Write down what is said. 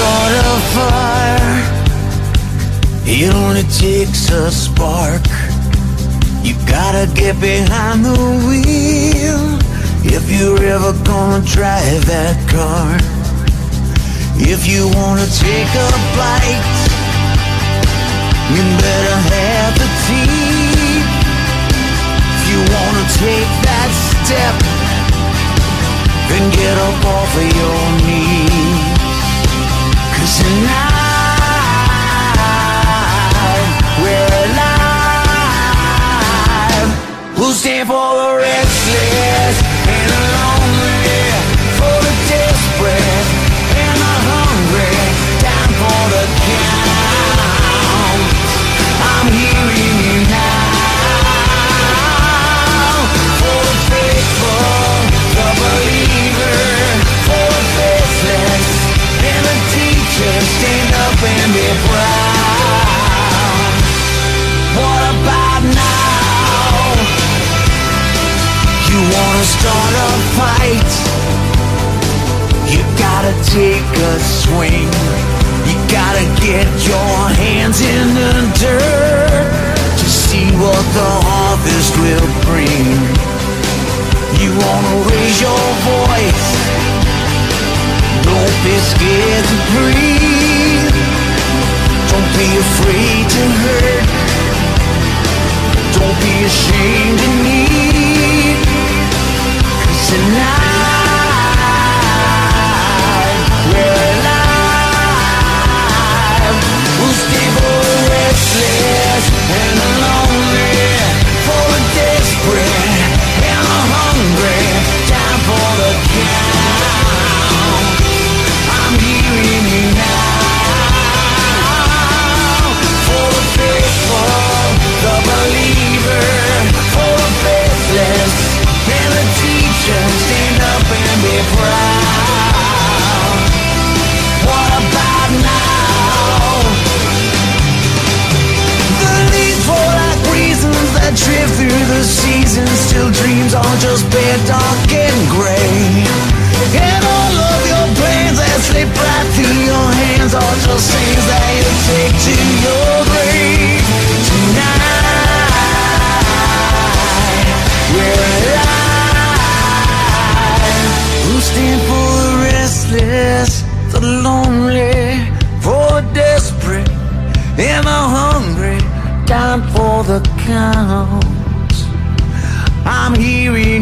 start a fire. It only takes a spark. You gotta get behind the wheel. If you're ever gonna drive that car. If you wanna take a bite You better have the teeth. If you wanna take that step Then get up off of your knees. Stand for the restless start a fight? You gotta take a swing. You gotta get your hands in the dirt to see what the harvest will bring. You wanna raise your voice. Don't be scared to breathe. Don't be afraid to hurt. Don't be ashamed to need. Tonight drift through the seasons. Still dreams are just bare, dark and gray. And all of your plans that slip right through your hands are just things that you take to your grave. Tonight, we're alive. Who stand for the restless, the lonely, for the desperate, and the hungry, down for the count. I'm hearing.